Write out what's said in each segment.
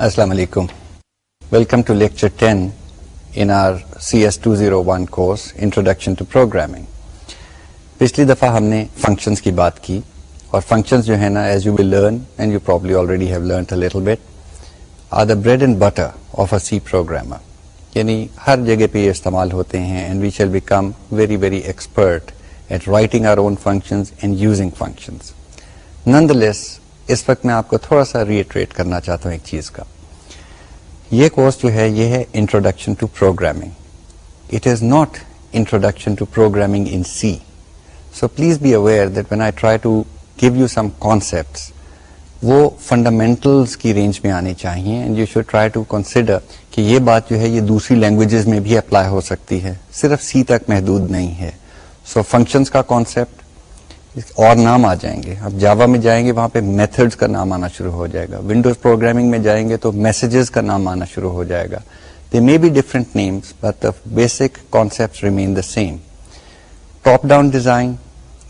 Welcome to programming پچھلی دفعہ ہم نے فنکشنس کی بات کی اور فنکشنز جو ہے نا سی پروگرامر یعنی ہر جگہ پہ یہ استعمال ہوتے ہیں اس وقت میں آپ کو تھوڑا سا ریٹریٹ کرنا چاہتا ہوں ایک چیز کا یہ کورس جو ہے یہ ہے introduction to programming it is not introduction to programming in C so please be aware that when I try to give you some concepts وہ فنڈامینٹلس کی رینج میں آنے چاہیے and you should try to consider کہ یہ بات جو ہے یہ دوسری لینگویجز میں بھی اپلائی ہو سکتی ہے صرف سی تک محدود نہیں ہے سو so فنکشنس کا کانسیپٹ اور نام آ جائیں گے اب جاوا میں جائیں گے وہاں پہ میتھڈز کا نام آنا شروع ہو جائے گا ونڈوز پروگرامنگ میں جائیں گے تو میسجز کا نام آنا شروع ہو جائے گا they may be different names but basic concept remain the same top down design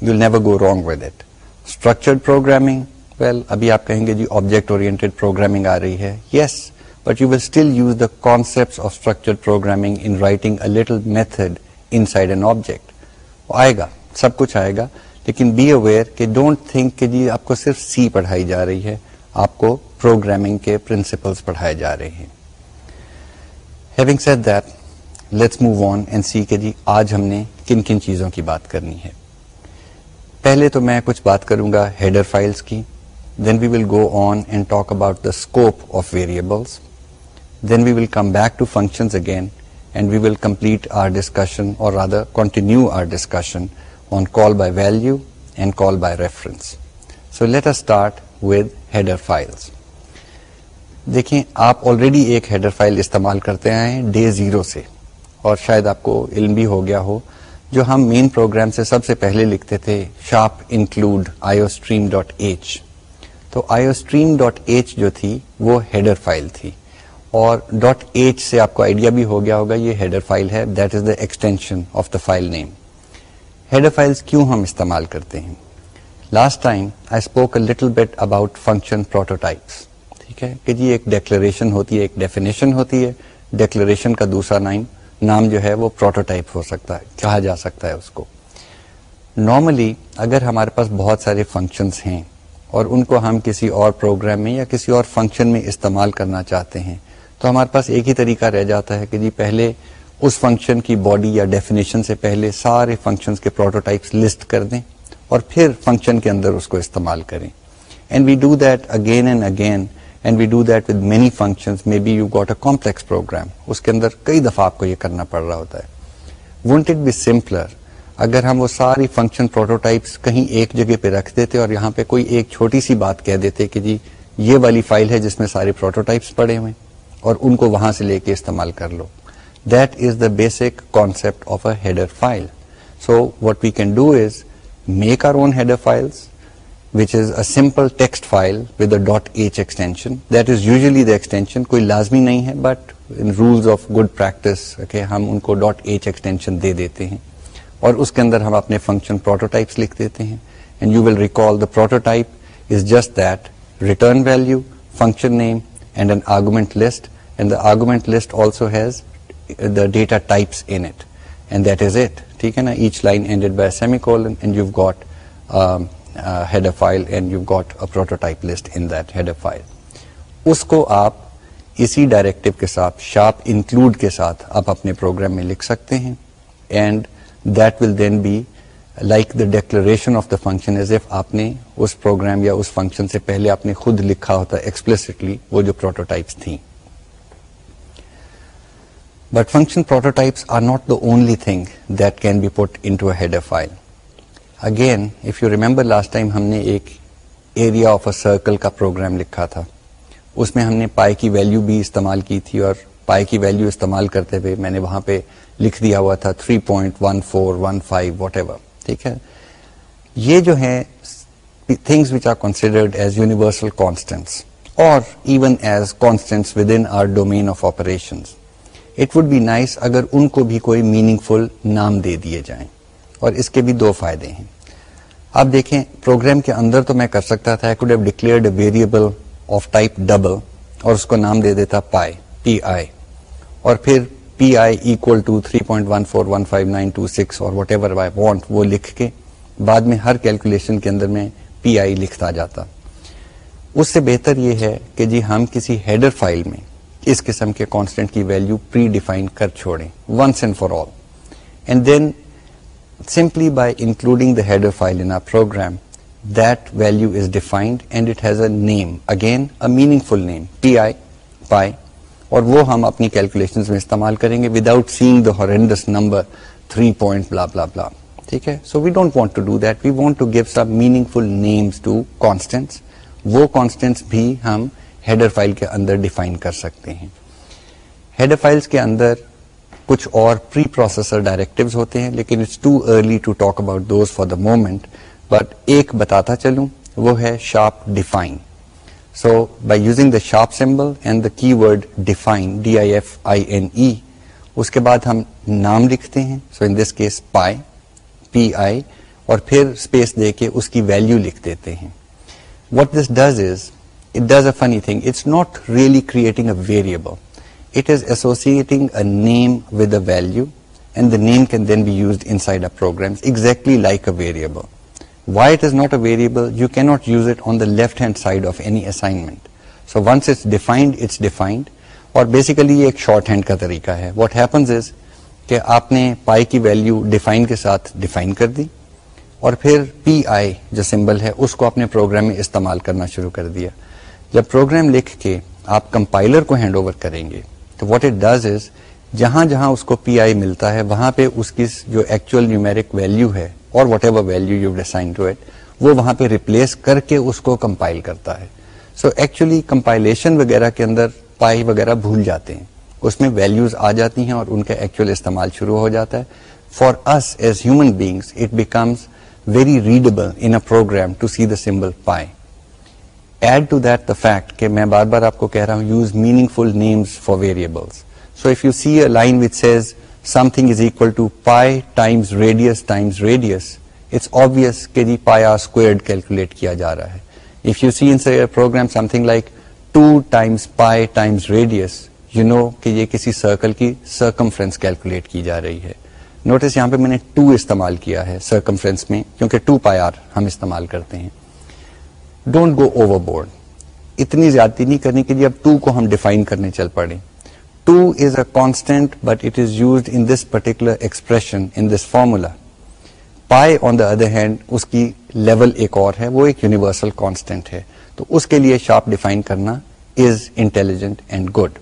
you never go wrong with it structured programming well ابھی آپ کہیں گے جی آبجیکٹ اورینٹیڈ پروگرامنگ آ رہی ہے yes but you will still use the concept of structured programming in writing a little method inside an object آئے گا سب کچھ آئے گا لیکن بی اویئر کہ ڈونٹ تھنک کہ جی آپ کو صرف سی پڑھائی جا رہی ہے آپ کو پروگرامنگ کے پرنسپلس پڑھائے جا رہے ہیں having said that let's move on and see جی آج ہم نے کن کن چیزوں کی بات کرنی ہے پہلے تو میں کچھ بات کروں گا ہیڈر فائلس کی then we will go on and talk about the scope of variables then we will come back to functions again and we will complete our discussion or rather continue our discussion on call by value and call by reference so let us start with header files دیکھیں آپ already ایک header file استعمال کرتے آئے day zero سے اور شاید آپ کو علم بھی ہو گیا ہو جو ہم مین پروگرام سے سب سے پہلے لکھتے تھے sharp include iostream dot h تو آئیو اسٹریم ڈاٹ ایچ جو تھی وہ ہیڈر فائل تھی اور ڈاٹ ایچ سے آپ کو آئیڈیا بھی ہو گیا ہوگا یہ ہیڈر فائل ہے that is the extension of the file name header files کیوں ہم استعمال کرتے ہیں last time I spoke a little bit about function prototypes ٹھیک ہے کہ جی ایک ڈیکلریشن ہوتی ہے ایک ڈیفینیشن ہوتی ہے ڈیکلریشن کا دوسرا نائن نام جو ہے وہ پروٹوٹائپ ہو سکتا ہے کہا جا سکتا ہے اس کو نارملی اگر ہمارے پاس بہت سارے فنکشنس ہیں اور ان کو ہم کسی اور پروگرام میں یا کسی اور فنکشن میں استعمال کرنا چاہتے ہیں تو ہمارے پاس ایک ہی طریقہ رہ جاتا ہے کہ جی پہلے اس فنکشن کی باڈی یا ڈیفینیشن سے پہلے سارے فنکشن کے پروٹوٹائپس لسٹ کر دیں اور پھر فنکشن کے اندر اس کو استعمال کریں and we do that again and again and we do that with many maybe you a complex program اس کے اندر کئی دفعہ آپ کو یہ کرنا پڑ رہا ہوتا ہے اٹ بی سمپلر اگر ہم وہ ساری فنکشن پروٹوٹائپس کہیں ایک جگہ پہ رکھ دیتے اور یہاں پہ کوئی ایک چھوٹی سی بات کہہ دیتے کہ جی یہ والی فائل ہے جس میں سارے پروٹوٹائپس پڑے ہوئے اور ان کو وہاں سے لے کے استعمال کر لو بیسکٹر file so what we can do is make our own header file text file with h extension that is usually the extension کوئی لازمی نہیں ہے but rules of good practice کے ہم ان کو ڈاٹ ایج ایکسٹینشن دے دیتے ہیں اور اس کے اندر ہم اپنے فنکشن لکھ دیتے ہیں and you will recall type is just that return value function name and and argument list and the got list also has data um, program میں لکھ سکتے خود لکھا ہوتا ایکسپلسٹلی وہ جو but function prototypes are not the only thing that can be put into head a file again if you remember last time ہم نے ایک ایریا آف اے سرکل کا پروگرام لکھا تھا اس میں ہم نے پائی کی ویلو بھی استعمال کی تھی اور پائی کی ویلو استعمال کرتے ہوئے میں نے وہاں پہ لکھ دیا تھا three point one four one five whatever ٹھیک ہے یہ جو ہے even as constants within our domain of operations it would be nice اگر ان کو بھی کوئی میننگ فل نام دے دیے جائیں اور اس کے بھی دو فائدے ہیں آپ دیکھیں پروگرام کے اندر تو میں کر سکتا تھا could have declared variable of type double اور اس کو نام دے دیتا پائے پی آئی اور پھر P I equal to three point one four one five nine two six اور وٹ ایور آئی وانٹ وہ لکھ کے بعد میں ہر کیلکولیشن کے اندر میں پی آئی لکھتا جاتا اس سے بہتر یہ ہے کہ جی ہم کسی ہیڈر فائل میں اس قسم کے کانسٹنٹ کی ویلیو پری ڈیفائن کر چھوڑیں once and for all and then simply by including the file in program that is defined and it has a name again a meaningful name P I pi اور وہ ہم اپنی calculation میں استعمال کریں گے without seeing horrendous number three point blah blah blah ٹھیک ہے so we don't want want to do that we to give some meaningful names to constants وہ کانسٹینٹس بھی ہم ہیڈر فائل کے اندر ڈیفائن کر سکتے ہیں ہیڈر فائلس کے اندر کچھ اور پری پروسیسر ڈائریکٹیوز ہوتے ہیں لیکن it's too early to talk about those for the moment but ایک بتاتا چلوں وہ ہے sharp define so by using the sharp symbol and the keyword define D I F I N E اس کے بعد ہم نام لکھتے ہیں سو ان دس کیس پائے پی آئی اور پھر اسپیس دے کے اس کی ویلیو لکھ دیتے ہیں what this does is name does a funny thing it's not really then a variable it is program and can then side Why like why it is not You variable you can not use it on the left hand side of any assignment so once defined. اور basically یہ ایک short hand کا طریقہ ہے what happens is کہ آپ نے پائی کی ڈیفائن کے ساتھ ڈیفائن کر دی اور پھر پی آئی جو سمبل ہے اس کو اپنے پروگرام میں استعمال کرنا شروع کر دیا جب پروگرام لکھ کے آپ کمپائلر کو ہینڈ اوور کریں گے تو واٹ اٹ ڈز از جہاں جہاں اس کو پی آئی ملتا ہے وہاں پہ اس کی جو ایکچوئل نیومیرک ویلیو ہے اور ایور یو ڈیسائن ٹو وہ وہاں پہ ریپلیس کر کے اس کو کمپائل کرتا ہے سو ایکچولی کمپائلیشن وغیرہ کے اندر پائی وغیرہ بھول جاتے ہیں اس میں ویلوز آ جاتی ہیں اور ان کا ایکچوئل استعمال شروع ہو جاتا ہے for us as human beings it becomes very in a program to see the symbol pi add to that the fact کہ میں بار بار آپ کو کہہ رہا ہوں use meaningful names for variables so if you see a line which says something is equal to pi times radius times radius it's obvious کہ جی پائی آر اسکوئر کیلکولیٹ کیا جا رہا ہے if you see in program something like two times pi times radius you know کہ یہ کسی circle کی سرکمفرینس کیلکولیٹ کی جا رہی ہے نوٹس یہاں پہ میں نے ٹو استعمال کیا ہے سرکمفرینس میں کیونکہ ٹو پائی آر ہم استعمال کرتے ہیں ڈونٹ گو اوور بورڈ اتنی زیادتی نہیں کرنے کے لیے اب ٹو کو ہم ڈیفائن کرنے چل پڑے two is a constant but it is used in this particular expression in this formula pi on the other hand اس کی لیول ایک اور ہے وہ ایک یونیورسل کانسٹینٹ ہے تو اس کے لیے شارپ ڈیفائن کرنا از انٹیلیجنٹ اینڈ گڈ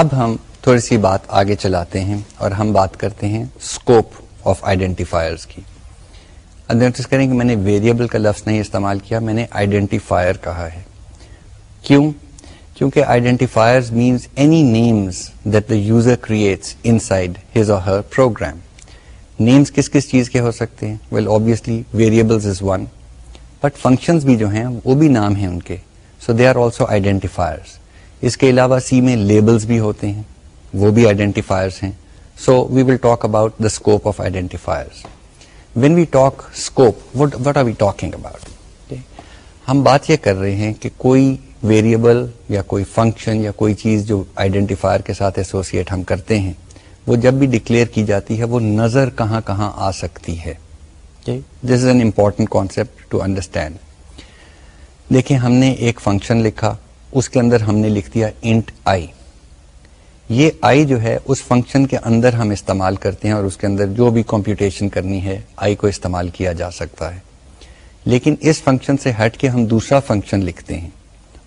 اب ہم تھوڑی سی بات آگے چلاتے ہیں اور ہم بات کرتے ہیں اسکوپ آف آئیڈینٹیفائرز کی نوٹس کریں کہ میں نے ویریبل کا لفظ نہیں استعمال کیا میں نے آئیڈینٹیفائر کہا ہے کیوں کیونکہ identifier means any that the user creates inside his اور ہر پروگرام نیمس کس کس چیز کے ہو سکتے ہیں well obviously variables is one but functions بھی جو ہیں وہ بھی نام ہیں ان کے so they are also identifiers اس کے علاوہ سی میں لیبلس بھی ہوتے ہیں وہ بھی آئیڈینٹیفائرس ہیں so we will talk about the scope of identifiers when we talk ہم بات یہ کر رہے ہیں کہ کوئی ویریبل یا کوئی فنکشن یا کوئی چیز جو آئیڈینٹیفائر کے ساتھ ایسوسیٹ ہم کرتے ہیں وہ جب بھی ڈکلیئر کی جاتی ہے وہ نظر کہاں کہاں آ سکتی ہے this is an important concept to understand دیکھیں ہم نے ایک فنکشن لکھا اس کے اندر ہم نے لکھ دیا انٹ آئی یہ آئی جو ہے اس فنکشن کے اندر ہم استعمال کرتے ہیں اور اس کے اندر جو بھی کمپیوٹیشن کرنی ہے آئی کو استعمال کیا جا سکتا ہے لیکن اس فنکشن سے ہٹ کے ہم دوسرا فنکشن لکھتے ہیں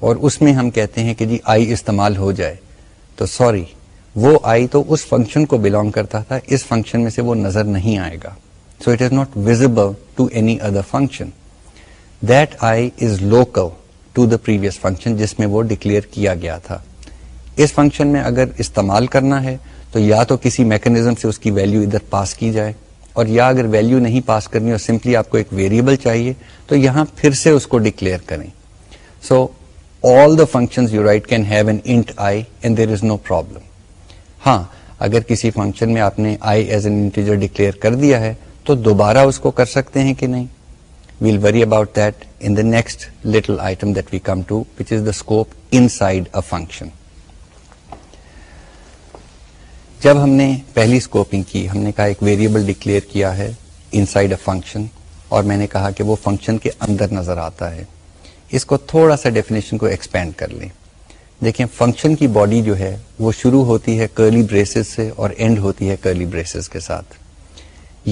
اور اس میں ہم کہتے ہیں کہ جی آئی استعمال ہو جائے تو سوری وہ آئی تو اس فنکشن کو بلونگ کرتا تھا اس فنکشن میں سے وہ نظر نہیں آئے گا so it is not visible to any other function that I is local to the previous function جس میں وہ ڈکلیئر کیا گیا تھا اس فنکشن میں اگر استعمال کرنا ہے تو یا تو کسی میکنزم سے اس کی ویلیو ادھر پاس کی جائے اور یا اگر ویلیو نہیں پاس کرنی اور سمپلی آپ کو ایک ویریبل چاہیے تو یہاں پھر سے اس کو ڈکلیئر کریں so all the function you write can have an int I and there is no problem ہاں اگر کسی فنکشن میں آپ نے I as an integer declare کر دیا ہے تو دوبارہ اس کو کر سکتے ہیں کہ نہیں well worry about that in the next little item that we come to which is the scope inside a function جب ہم نے پہلی اسکوپنگ کی ہم نے کہا ایک ویریبل ڈکلیئر کیا ہے انسائڈ اے فنکشن اور میں نے کہا کہ وہ فنکشن کے اندر نظر آتا ہے اس کو تھوڑا سا ڈیفینیشن کو ایکسپینڈ کر لیں دیکھیں فنکشن کی باڈی جو ہے وہ شروع ہوتی ہے کرلی بریسز سے اور اینڈ ہوتی ہے کرلی بریسز کے ساتھ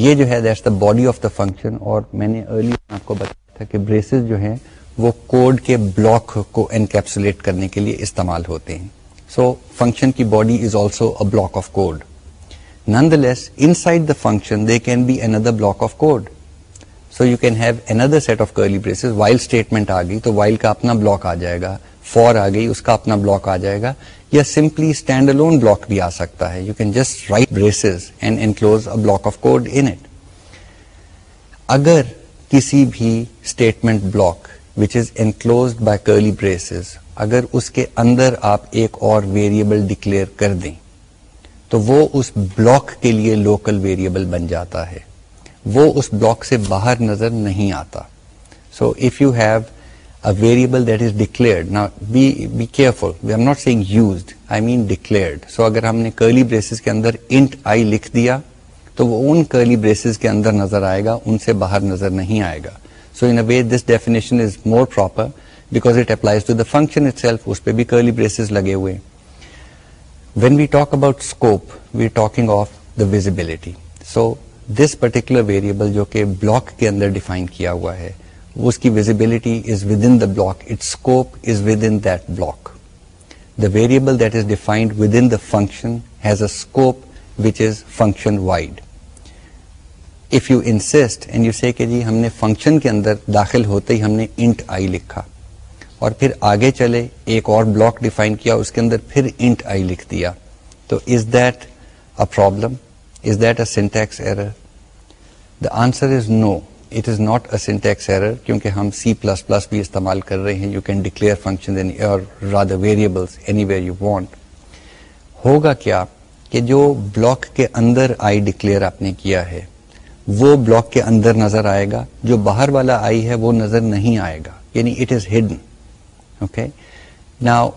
یہ جو ہے that's the body of the function اور میں نے ارلی آپ کو بتایا تھا کہ بریسز جو ہیں وہ کوڈ کے بلاک کو انکیپسولیٹ کرنے کے لیے استعمال ہوتے ہیں سو فنکشن کی body is also a block of code nonetheless inside the function they can be another block of code so you can have another set of curly braces while statement آ گئی تو while کا اپنا block آ جائے گا four آ گئی اس کا اپنا block آ جائے گا یا سمپلی اسٹینڈ الون بلاک بھی آ سکتا ہے you can just write braces and enclose a block of code in it اگر کسی بھی statement block which is enclosed by curly braces اگر اس کے اندر آپ ایک اور ویریبل ڈکلیئر کر دیں تو وہ اس بلاک کے لیے لوکل ویریبل بن جاتا ہے وہ اس بلاک سے باہر نظر نہیں آتا so if you have a variable that is declared نا be be careful we am not seeing used I mean declared so اگر ہم نے کرلی بریسز کے اندر انٹ آئی لکھ دیا تو وہ ان کرلی بریسز کے اندر نظر آئے گا ان سے باہر نظر نہیں آئے گا so in way this definition is more proper because it applies to the function itself اس پہ بھی کرلی بریسز لگے ہوئے when we talk about scope we talking of the visibility so this particular variable جو کہ block کے اندر define کیا ہوا ہے اس کی visibility is within the block it scope is within that block the variable is defined in function has scope which is function wide if you insist and you see کہ جی ہم نے فنکشن کے اندر داخل ہوتے ہی ہم نے انٹ آئی لکھا اور پھر آگے چلے ایک اور بلاک ڈیفائن کیا اس کے اندر پھر انٹ آئی لکھ دیا تو is that a problem is that a syntax error the answer is no it is not a syntax error کیونکہ ہم سی پلس پلس بھی استعمال کر رہے ہیں you can declare function variables anywhere you want ہوگا کیا کہ جو بلاک کے اندر آئی ڈکلیئر آپ نے کیا ہے وہ بلاک کے اندر نظر آئے گا جو باہر والا آئی ہے وہ نظر نہیں آئے گا یعنی it is hidden okay now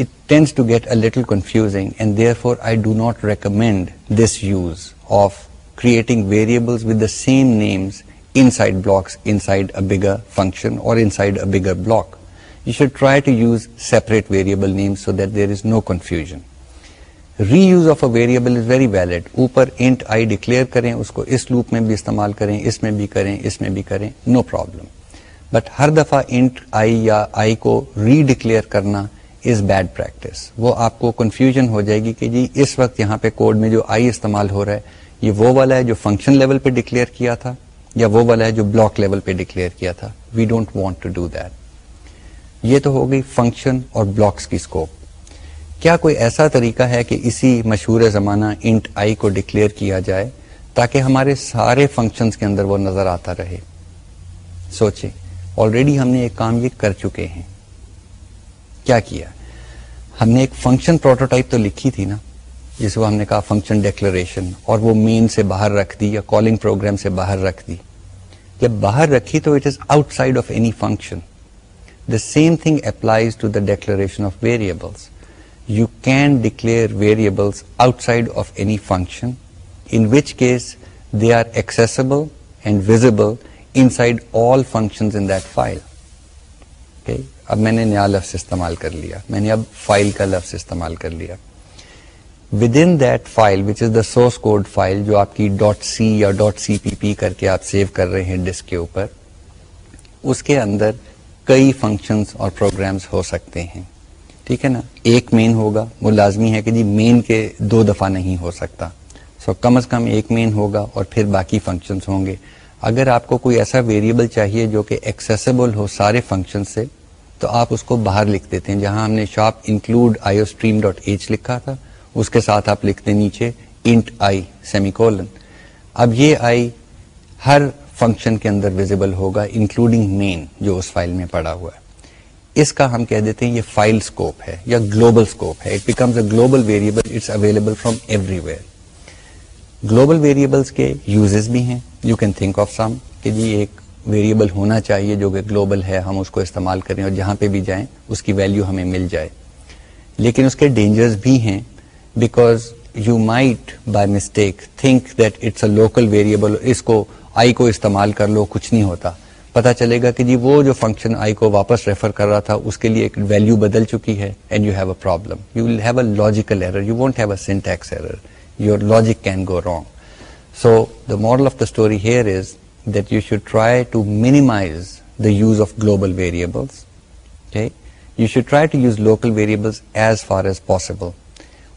it tends to get a little confusing and therefore I do not recommend this use of creating with the same names in inside blocks side a bigger function اور inside a bigger block you should try to use separate variable names so that there is no confusion reuse of a variable is very valid اوپر int i declare کریں اس کو اس loop میں بھی استعمال کریں اس میں بھی کریں اس میں بھی کریں نو پرابلم بٹ ہر دفعہ انٹ آئی یا آئی کو ری ڈکلیئر کرنا از بیڈ پریکٹس وہ آپ کو کنفیوژن ہو جائے گی کہ جی اس وقت یہاں پہ کوڈ میں جو آئی استعمال ہو رہا ہے یہ وہ والا ہے جو فنکشن لیول پہ ڈکلیئر کیا تھا یا وہ والا ہے جو بلاک لیول پہ ڈکلیئر کیا تھا we don't want to do that یہ تو ہو گئی فنکشن اور بلاکس کی اسکوپ کیا کوئی ایسا طریقہ ہے کہ اسی مشہور زمانہ انٹ آئی کو ڈکلیئر کیا جائے تاکہ ہمارے سارے فنکشنز کے اندر وہ نظر آتا رہے سوچے آلریڈی ہم نے ایک کام یہ کر چکے ہیں کیا کیا ہم نے ایک فنکشن پروٹوٹائپ تو لکھی تھی نا جس کو ہم نے کہا فنکشن ڈیکلریشن اور وہ مین سے باہر رکھ دی یا کالنگ پروگرام سے باہر رکھ دی جب باہر رکھی تو it is outside of any function the same thing applies to the declaration of variables you can declare variables outside of any function in which case they are inside and functions inside all okay اب میں نے نیا لفظ استعمال کر لیا میں نے اب فائل کا لفظ استعمال کر لیا within that file which is the source code file جو آپ کی ڈاٹ سی یا ڈاٹ سی پی پی کر کے آپ سیو کر رہے ہیں ڈسک کے اوپر اس کے اندر کئی فنکشنز اور پروگرامس ہو سکتے ہیں ٹھیک ہے نا ایک مین ہوگا وہ لازمی ہے کہ جی مین کے دو دفعہ نہیں ہو سکتا سو کم از کم ایک مین ہوگا اور پھر باقی فنکشنز ہوں گے اگر آپ کو کوئی ایسا ویریبل چاہیے جو کہ ایکسیسیبل ہو سارے فنکشن سے تو آپ اس کو باہر لکھ دیتے ہیں جہاں ہم نے sharp include stream dot h لکھا تھا اس کے ساتھ آپ لکھتے نیچے انٹ آئی سیمی کولن اب یہ آئی ہر فنکشن کے اندر ویزیبل ہوگا انکلوڈنگ مین جو اس فائل میں پڑا ہوا ہے اس کا ہم کہہ دیتے ہیں یہ فائل اسکوپ ہے یا گلوبل اسکوپ ہے it becomes a global variable it's available from everywhere global variables کے یوزز بھی ہیں you can think of some کہ جی ایک ویریبل ہونا چاہیے جو کہ گلوبل ہے ہم اس کو استعمال کریں اور جہاں پہ بھی جائیں اس کی ویلیو ہمیں مل جائے لیکن اس کے ڈینجرز بھی ہیں because you might by mistake think that it's a local variable اس کو آئی کو استعمال کر لو کچھ نہیں ہوتا پتا چلے گا کہ جی وہ جو فنکشن آئی کو واپس ریفر کر رہا تھا اس کے لیے ایک ویلیو بدل چکی ہے and you have a problem you will have a logical error you won't have a syntax error your logic can go wrong so the moral of the story here is that you should try to minimize the use of global variables you should try to use local variables as far as possible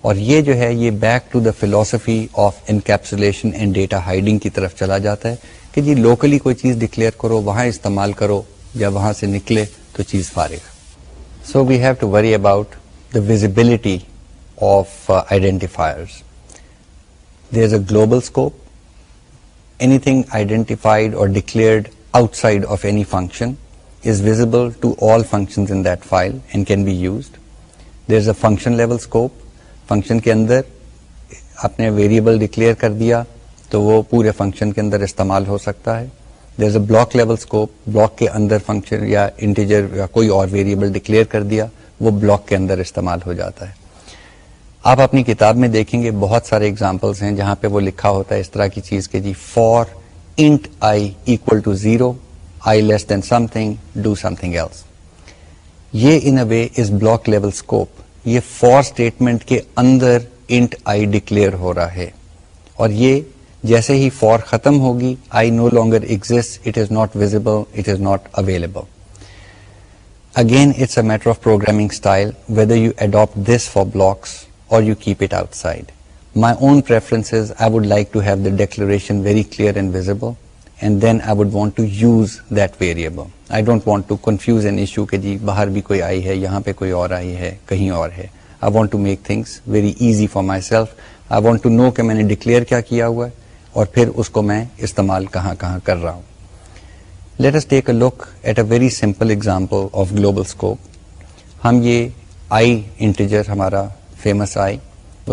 اور یہ جو ہے یہ back to the philosophy of encapsulation and data hiding کی طرف چلا جاتا ہے کہ جی لوکلی کوئی چیز ڈکلیئر کرو وہاں استعمال کرو یا وہاں سے نکلے تو چیز فارغ so we have to worry about the visibility of identifiers there is a global scope anything identified or declared outside of any function is visible to all function can be used there is a function level scope function کے اندر آپ نے variable declare کر دیا تو وہ پورے function کے اندر استعمال ہو سکتا ہے there is a block level scope block کے اندر فنکشن یا انٹیجر یا کوئی اور ویریبل ڈکلیئر کر دیا وہ بلاک کے اندر استعمال ہو جاتا ہے آپ اپنی کتاب میں دیکھیں گے بہت سارے ہیں جہاں پہ وہ لکھا ہوتا ہے اس طرح کی چیز کے جی for int i equal to zero i less than something do something else یہ in a way is block level scope یہ فور اسٹیٹمنٹ کے اندر انٹ آئی ڈکلیئر ہو رہا ہے اور یہ جیسے ہی فور ختم ہوگی i no longer exit it is not visible it is not available again it's a matter of program whether you adopt this for blocks or you keep it outside my own I like to have the declaration very clear and visible and then I would want to use that variable I don't want to confuse an issue کہ جی باہر بھی کوئی آئی ہے یہاں پہ کوئی اور آئی ہے کہیں اور ہے I I want want to to make things very easy for myself no کہ میں نے ڈکلیئر کیا کیا ہوا ہے اور پھر اس کو میں استعمال کہاں کہاں کر رہا ہوں let's take a look at a very simple example of global scope ہم یہ آئی انٹیجر ہمارا فیمس آئی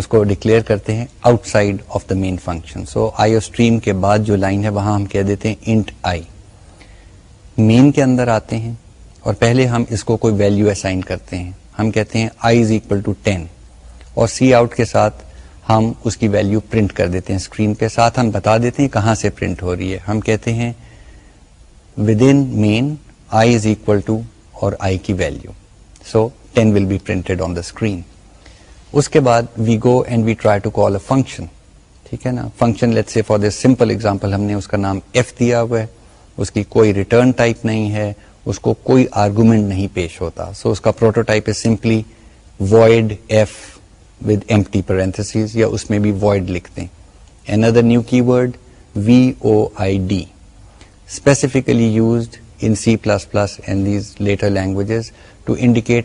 اس کو ڈکلیئر کرتے ہیں outside of the main function so iostream کے بعد جو لائن ہے وہاں ہم کہہ دیتے ہیں انٹ آئی مین کے اندر آتے ہیں اور پہلے ہم اس کو کوئی ویلیو اسائن کرتے ہیں ہم کہتے ہیں i is equal to ten اور سی آؤٹ کے ساتھ ہم اس کی ویلو پرنٹ کر دیتے ہیں اسکرین پہ ساتھ ہم بتا دیتے ہیں کہاں سے پرنٹ ہو رہی ہے ہم کہتے ہیں within main i i is equal to اور کی so will be printed on the screen اس کے بعد we go and we try to call a function ٹھیک ہے نا function let for the simple example ہم نے اس کا نام ایف دیا ہوا ہے اس کی کوئی ریٹرن ٹائپ نہیں ہے اس کو کوئی آرگومنٹ نہیں پیش ہوتا سو so, اس کا پروٹوٹائپ ہے سمپلی وائڈ ایف اس میں بھی وائڈ لکھتے ہیں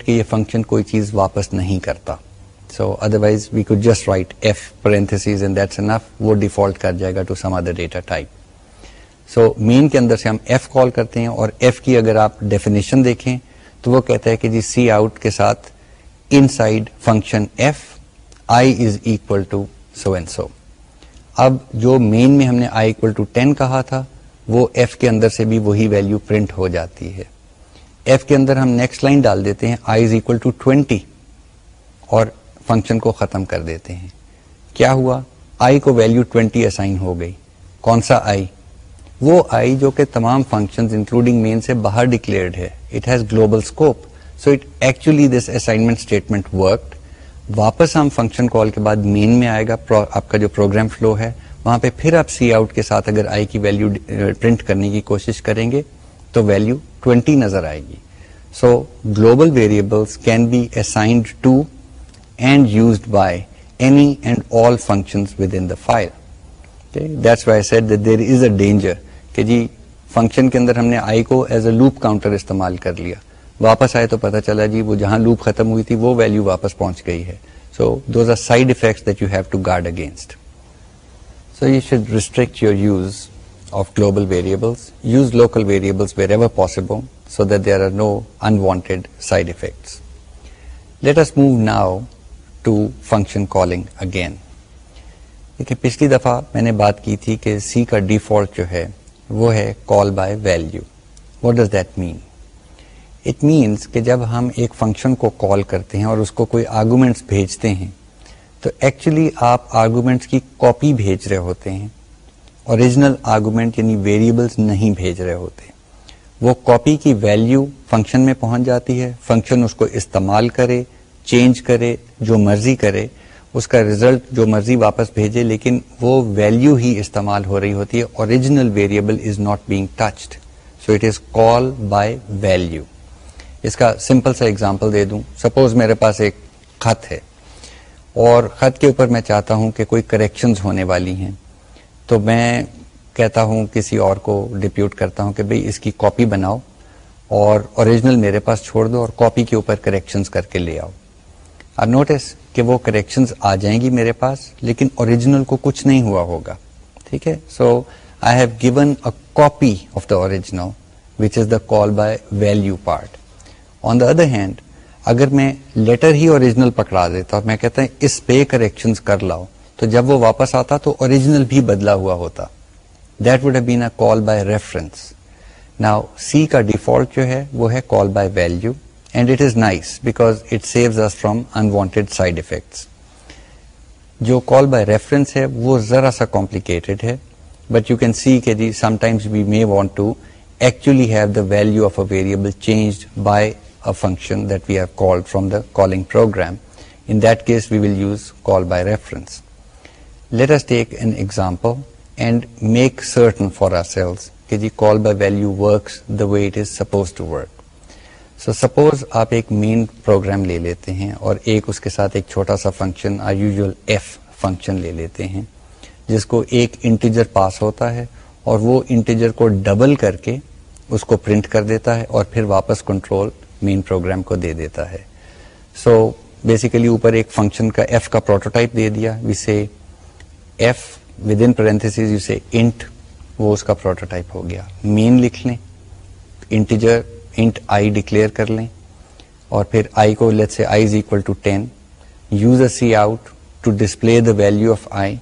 یہ فنکشن کوئی چیز واپس نہیں کرتا so otherwise we code just write f وہ ڈیفالٹ کر جائے گا to some other data type so main کے اندر سے ہم ایف کال کرتے ہیں اور ایف کی اگر آپ ڈیفینیشن دیکھیں تو وہ کہتا ہے کہ جی سی آؤٹ کے ساتھ inside function f i is equal to so and so اب جو مین میں ہم نے آئی اکول ٹو ٹین کہا تھا وہ ایف کے اندر سے بھی وہی ویلیو پرنٹ ہو جاتی ہے ایف کے اندر ہم نیکسٹ لائن ڈال دیتے ہیں i is equal to twenty اور فنکشن کو ختم کر دیتے ہیں کیا ہوا آئی کو ویلیو ٹوینٹی اسائن ہو گئی کون سا آئی وہ آئی جو کہ تمام فنکشن انکلوڈنگ مین سے باہر ڈکلیئرڈ ہے it has global scope so it actually this assignment statement worked واپس ہم فنکشن کال کے بعد مین میں آئے گا آپ کا جو پروگرام فلو ہے وہاں پہ پھر آپ سی آؤٹ کے ساتھ اگر آئی کی ویلو پرنٹ کرنے کی کوشش کریں گے تو ویلو ٹوینٹی نظر آئے گی so global variables can be assigned to and used by any and all function within the that's why set there is a danger کہ جی فنکشن کے اندر ہم نے آئی کو ایز اے لوپ کاؤنٹر استعمال کر لیا واپس آئے تو پتہ چلا جی وہ جہاں لوپ ختم ہوئی تھی وہ ویلو واپس پہنچ گئی ہے so those are side effects that you have to guard against so you should restrict your use of global variable use local variables wherever possible so that there are no unwanted side effects let's move now to function calling again دیکھیے پچھلی دفعہ میں نے بات کی تھی کہ سی کا ڈیفالٹ جو ہے وہ ہے call by value what does that mean it means کہ جب ہم ایک فنکشن کو کال کرتے ہیں اور اس کو کوئی آرگومینٹس بھیجتے ہیں تو ایکچولی آپ آرگومینٹس کی کاپی بھیج رہے ہوتے ہیں اوریجنل آرگومینٹ یعنی ویریبلس نہیں بھیج رہے ہوتے وہ کاپی کی ویلو فنکشن میں پہنچ جاتی ہے فنکشن اس کو استعمال کرے چینج کرے جو مرضی کرے اس کا ریزلٹ جو مرضی واپس بھیجے لیکن وہ ویلیو ہی استعمال ہو رہی ہوتی ہے original variable is not being touched so it is call by value اس کا سمپل سا اگزامپل دے دوں سپوز میرے پاس ایک خط ہے اور خط کے اوپر میں چاہتا ہوں کہ کوئی کریکشنز ہونے والی ہیں تو میں کہتا ہوں کسی اور کو ڈپیوٹ کرتا ہوں کہ بھئی اس کی کاپی بناؤ اور اوریجنل میرے پاس چھوڑ دو اور کاپی کے اوپر کریکشنز کر کے لے آؤ اب نوٹس کہ وہ کریکشنز آ جائیں گی میرے پاس لیکن اوریجنل کو کچھ نہیں ہوا ہوگا ٹھیک ہے so I have given a copy of the original which is the call by value part on the other hand اگر میں لیٹر ہی اوریجنل پکڑا دیتا میں کہتا ہوں اس پے کریکشن کر لاؤ تو جب وہ واپس آتا تو اوریجنل بھی بدلا ہوا ہوتا that would been a call by reference now c کا ڈیفالٹ جو ہے وہ ہے call by value and it is nice because it saves from unwanted side effects جو کال بائی ریفرنس ہے وہ ذرا سا کمپلیکیٹڈ ہے بٹ یو کین سی کہ جی sometimes we may want to actually have the value of a variable change by function that we are from the calling program in that case we will use call by reference let's an example and make certain for ourselves by values آپ ایک main program لے لیتے ہیں اور ایک اس کے ساتھ ایک چھوٹا سا فنکشن آئی ایف فنکشن لے لیتے ہیں جس کو ایک انٹیجر پاس ہوتا ہے اور وہ انٹیجر کو ڈبل کر کے اس کو پرنٹ کر دیتا ہے اور پھر واپس کنٹرول مین پروگرام کو دے دیتا ہے سو بیسیکلی اوپر ایک فنکشن کا ایف کا پروٹوٹائپ دے دیا جسے ایف ود ان انٹ وہ اس کا پروٹوٹائپ ہو گیا مین لکھ لیں انٹیجر انٹ آئی ڈکلیئر کر لیں اور پھر آئی کو let's say i is equal to ten use a cout to display the value of i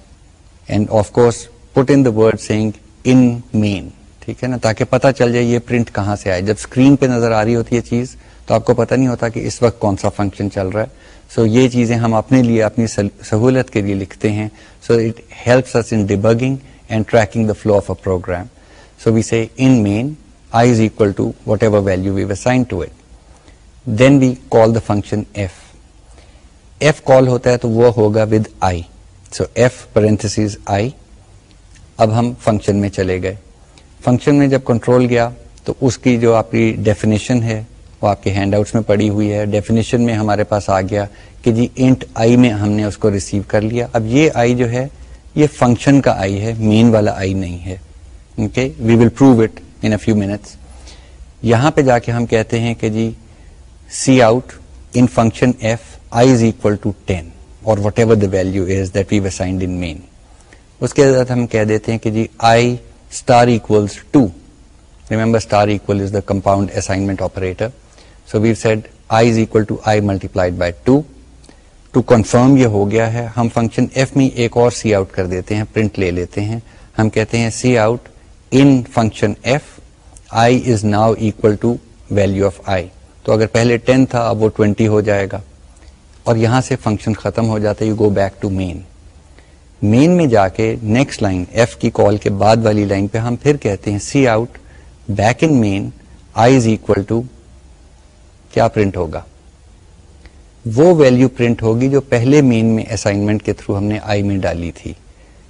and of course put in the word saying in main ٹھیک ہے نا تاکہ پتا چل جائے یہ پرنٹ کہاں سے آئے جب اسکرین پہ نظر آ رہی ہوتی ہے چیز تو آپ کو پتا نہیں ہوتا کہ اس وقت کون سا فنکشن چل رہا ہے سو so, یہ چیزیں ہم اپنے لیے اپنی سہولت کے لیے لکھتے ہیں so it helps us in debugging and tracking the flow of a program so we see in main I is equal to whatever value we wine to it then we call the function F F call ہوتا ہے تو وہ ہوگا with I so F parenthesis I اب ہم function میں چلے گئے فنکشن میں جب کنٹرول گیا تو اس کی جو آپ کی ڈیفینیشن ہے وہ آپ کے ہینڈ آؤٹس میں پڑی ہوئی ہے ڈیفینیشن میں ہمارے پاس آ گیا کہ جی انٹ آئی میں ہم نے اس کو ریسیو کر لیا اب یہ آئی جو ہے یہ فنکشن کا آئی ہے مین والا آئی نہیں ہے okay we will prove it in a few minutes یہاں پہ جا کے ہم کہتے ہیں کہ جی c out in function f i is equal to ten اور whatever the value is that we wind in main اس کے ساتھ ہم کہہ دیتے ہیں کہ جی آئی star equals 2. Remember star equal is the compound assignment operator. So we've said i is equal to i multiplied by 2. To confirm یہ ہو گیا ہے ہم function f میں ایک اور سی آؤٹ کر دیتے ہیں پرنٹ لے لیتے ہیں ہم کہتے ہیں c out in function f i is now equal to value of i تو اگر پہلے 10 تھا اب وہ 20 ہو جائے گا اور یہاں سے فنکشن ختم ہو جاتا ہے you go back to main main میں جا کے نیکسٹ لائن ایف کی کال کے بعد والی لائن پہ ہم پھر کہتے ہیں c out back in main i is equal to کیا پرنٹ ہوگا وہ ویلیو پرنٹ ہوگی جو پہلے مین میں اسائنمنٹ کے تھرو ہم نے آئی میں ڈالی تھی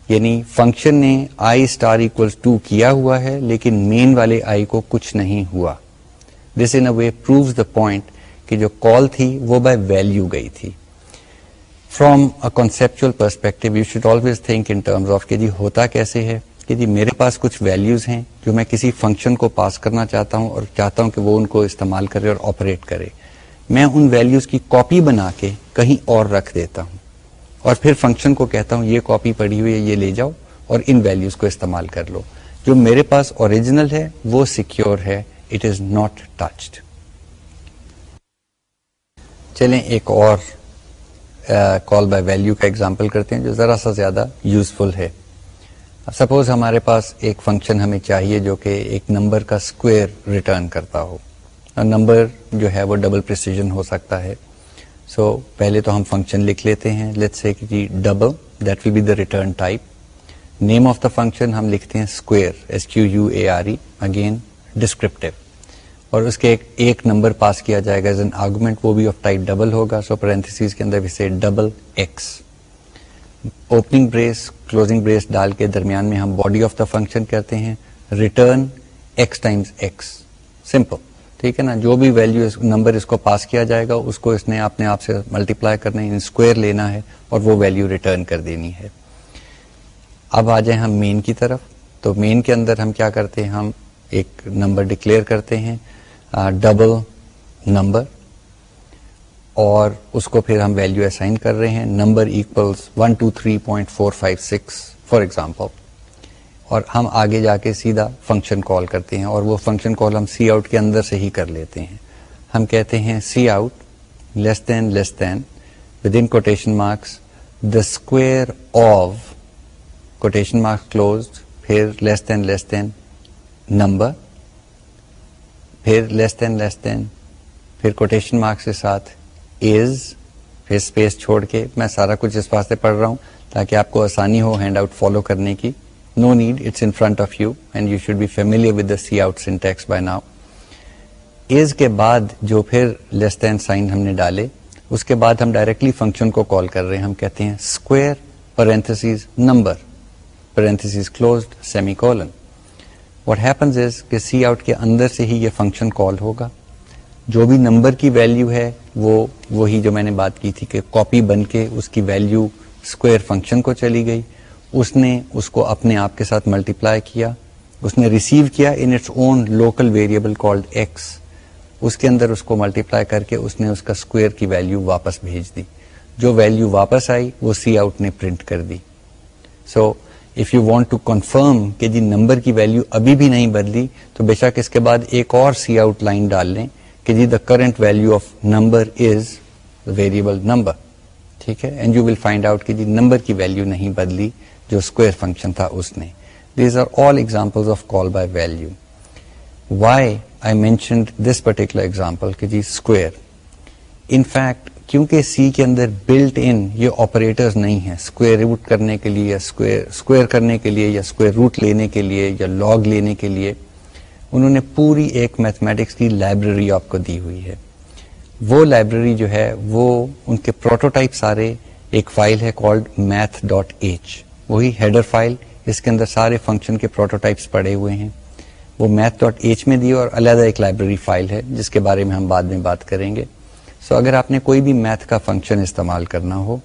یعنی فنکشن نے آئی اسٹار اکول ٹو کیا ہوا ہے لیکن مین والے آئی کو کچھ نہیں ہوا دس ان a way pros the point کہ جو کال تھی وہ بائی ویلیو گئی تھی from conceptual perspective you should always think in terms of کہ جی ہوتا کیسے ہے کہ جی میرے پاس کچھ ویلیوز ہیں جو میں کسی فنکشن کو پاس کرنا چاہتا ہوں اور چاہتا ہوں کہ وہ ان کو استعمال کرے اور آپریٹ کرے میں ان ویلیوز کی کاپی بنا کے کہیں اور رکھ دیتا ہوں اور پھر فنکشن کو کہتا ہوں یہ کاپی پڑی ہوئی ہے یہ لے جاؤ اور ان ویلیوز کو استعمال کر لو جو میرے پاس اوریجنل ہے وہ سیکیور ہے اٹ از ناٹ ٹچڈ چلیں ایک اور کال بائی ویلیو کا ایگزامپل کرتے ہیں جو ذرا سا زیادہ یوزفل ہے سپوز ہمارے پاس ایک فنکشن ہمیں چاہیے جو کہ ایک نمبر کا اسکوئر ریٹرن کرتا ہو نمبر جو ہے وہ ڈبل پرسیجن ہو سکتا ہے سو so, پہلے تو ہم فنکشن لکھ لیتے ہیں let say double that will be the the return type name of function ہم لکھتے ہیں square s q u a r e again descriptive اور اس کے ایک, ایک نمبر پاس کیا جائے گا زن آرگومنٹ وہ بھی آف ٹائپ ڈبل ہوگا سو پرینتھس کے اندر سے double x opening brace closing brace ڈال کے درمیان میں ہم باڈی آف دا فنکشن کرتے ہیں return x times x simple ٹھیک ہے نا جو بھی ویلیو نمبر اس کو پاس کیا جائے گا اس کو اس نے اپنے آپ سے ملٹیپلائی کرنا ہے اسکوئر لینا ہے اور وہ ویلیو ریٹرن کر دینی ہے اب آ جائیں ہم مین کی طرف تو مین کے اندر ہم کیا کرتے ہیں ہم ایک نمبر ڈکلیئر کرتے ہیں ڈبل نمبر اور اس کو پھر ہم ویلو اسائن کر رہے ہیں number equals one two three point four five six for example اور ہم آگے جا کے سیدھا فنکشن کال کرتے ہیں اور وہ فنکشن کال ہم سی آؤٹ کے اندر سے ہی کر لیتے ہیں ہم کہتے ہیں c out less than less than within quotation marks the square of quotation marks closed پھر لیس دین لیس دین نمبر پھر لیس دین دین لیس پھر کوٹیشن مارکس کے ساتھ از پھر اسپیس چھوڑ کے میں سارا کچھ اس واسطے پڑھ رہا ہوں تاکہ آپ کو آسانی ہو ہینڈ آؤٹ فالو کرنے کی no need it's in front of you and you should be with the c out by now is کے بعد جو پھر لیس دین سائن ہم نے ڈالے اس کے بعد ہم ڈائریکٹلی فنکشن کو کال کر رہے ہیں ہم کہتے ہیں square parentheses number closed colon what happens is کہ سی آؤٹ کے اندر سے ہی یہ فنکشن کال ہوگا جو بھی نمبر کی ویلیو ہے وہ وہی جو میں نے بات کی تھی کہ کاپی بن کے اس کی ویلیو اسکوئر فنکشن کو چلی گئی اس نے اس کو اپنے آپ کے ساتھ ملٹیپلائی کیا اس نے ریسیو کیا in its own local variable called x اس کے اندر اس کو ملٹیپلائی کر کے اس نے اس کا اسکوئر کی ویلیو واپس بھیج دی جو ویلیو واپس آئی وہ سی آؤٹ نے پرنٹ کر دی so so, if you want to confirm کہ جی نمبر کی ویلو ابھی بھی نہیں بدلی تو بے شک اس کے بعد ایک اور سی آؤٹ لائن ڈال لیں کہ جی the current value of number is variable number ٹھیک ہے and you will find out کہ جی نمبر کی ویلو نہیں بدلی جو اسکوئر فنکشن تھا اس نے these are all example of call by value why I mentioned this particular example کہ جی اسکوئر ان فیکٹ کیونکہ سی کے اندر بلٹ ان یہ آپریٹر نہیں ہے اسکوئر روٹ کرنے کے لیے یا اسکوئر کرنے کے لیے یا اسکوئر روٹ لینے کے لیے یا لاگ لینے کے لیے انہوں نے پوری ایک میتھمیٹکس کی لائبریری آپ کو دی ہوئی ہے وہ لائبریری جو ہے وہ ان کے پروٹوٹائپ سارے ایک فائل ہے کالڈ میتھ ڈاٹ ایچ وہی ہیڈر فائل اس کے اندر سارے فنکشن کے پروٹوٹائپس پڑے ہوئے ہیں وہ میتھ ڈاٹ ایچ میں دی اور علیحدہ ایک لائبریری فائل ہے جس کے بارے میں ہم بعد میں بات کریں گے سو so, اگر آپ نے کوئی بھی میتھ کا فنکشن استعمال کرنا ہو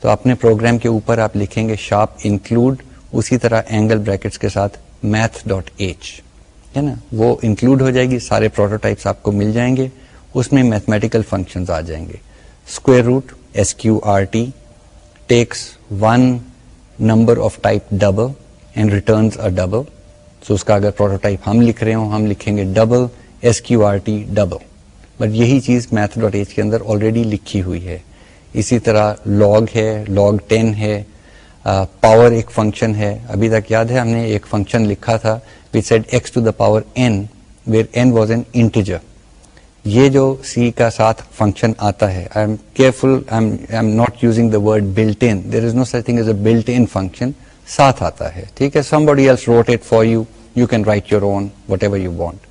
تو اپنے پروگرام کے اوپر آپ لکھیں گے شارپ انکلوڈ اسی طرح اینگل بریکٹس کے ساتھ میتھ ڈاٹ ایچ ہے نا وہ انکلوڈ ہو جائے گی سارے پروٹوٹائپس آپ کو مل جائیں گے اس میں میتھمیٹیکل فنکشنز آ جائیں گے square root s q r t takes one number of type double and double so اس کا اگر پروٹوٹائپ ہم لکھ رہے ہوں ہم لکھیں گے double s q r t double but یہی چیز میتھ ڈاٹ ایچ کے اندر آلریڈی لکھی ہوئی ہے اسی طرح لاگ ہے لاگ ٹین ہے پاور ایک فنکشن ہے ابھی تک یاد ہے ہم نے ایک فنکشن لکھا تھا set x to the power n n n was integer یہ جو سی کا ساتھ فنکشن آتا ہے I am careful I am not using the in there is a built in function ساتھ آتا ہے ٹھیک ہے somebody else wrote it for you you can write your own whatever you want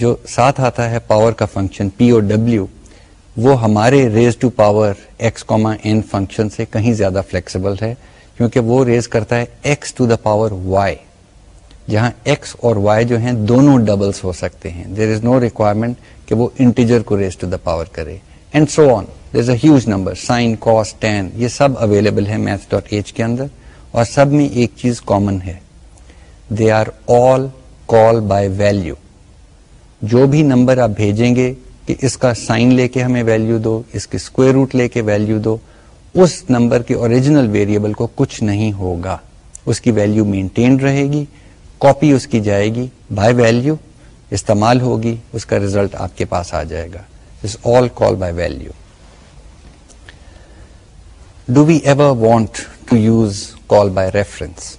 جو ساتھ آتا ہے پاور کا فنکشن پی او ڈبلو وہ ہمارے raise to power x comma n function سے کہیں زیادہ فلیکسیبل ہے کیونکہ وہ ریز کرتا ہے x to the power y جہاں ایکس اور وائی جو ہیں دونوں ڈبلس ہو سکتے ہیں دیر از نو ریکوائرمنٹ کہ وہ انٹیجر کو ریز ٹو دا پاور کرے and so on there is a huge number sine cos tan یہ سب اویلیبل ہے میتھ ڈاٹ ایج کے اندر اور سب میں ایک چیز کامن ہے they are all call by value جو بھی نمبر آپ بھیجیں گے کہ اس کا سائن لے کے ہمیں ویلیو دو اس کے اسکوئر روٹ لے کے ویلیو دو اس نمبر کے اوریجنل ویریبل کو کچھ نہیں ہوگا اس کی ویلیو مینٹین رہے گی کاپی اس کی جائے گی بائی ویلیو استعمال ہوگی اس کا ریزلٹ آپ کے پاس آ جائے گا all call by value do we ever want to use call by reference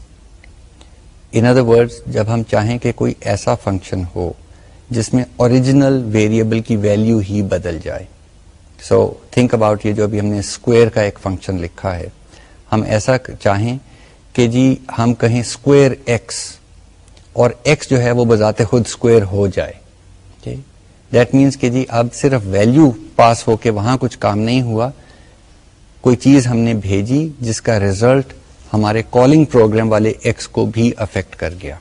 in other word جب ہم چاہیں کہ کوئی ایسا فنکشن ہو جس میں اوریجنل ویریبل کی ویلو ہی بدل جائے سو تھنک اباؤٹ یہ جو ابھی ہم نے اسکوئر کا ایک فنکشن لکھا ہے ہم ایسا چاہیں کہ جی ہم کہیں اسکوئر ایکس اور ایکس جو ہے وہ بذات خود اسکویئر ہو جائے دیٹ مینس کہ جی اب صرف ویلو پاس ہو کے وہاں کچھ کام نہیں ہوا کوئی چیز ہم نے بھیجی جس کا ریزلٹ ہمارے کالنگ پروگرام والے ایکس کو بھی افیکٹ کر گیا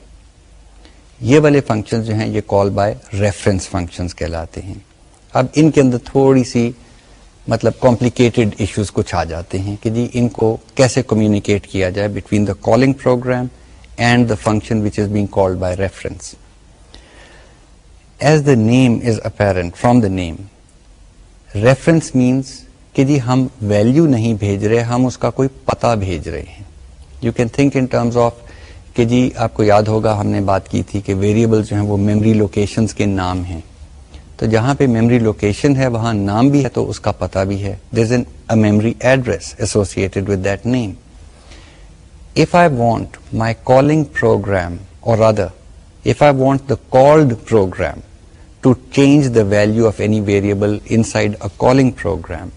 یہ والے فنکشن جو ہیں یہ کال بائی ریفرنس فنکشن کہلاتے ہیں اب ان کے اندر تھوڑی سی مطلب کمپلیکیٹڈ ایشوز کچھ آ جاتے ہیں کہ جی ان کو کیسے کمیونیکیٹ کیا جائے between the calling program and the function which is being by reference as the name is apparent from the name reference means کہ جی ہم ویلو نہیں بھیج رہے ہم اس کا کوئی پتا بھیج رہے ہیں you can think in terms of کہ جی آپ کو یاد ہوگا ہم نے بات کی تھی کہ ویریبل جو ہیں وہ میموری لوکیشنز کے نام ہیں تو جہاں پہ میموری لوکیشن ہے وہاں نام بھی ہے تو اس کا پتہ بھی ہے this an a memory address associated with that name if I want my calling program or rather if I want the called program to change the value of any variable inside a calling program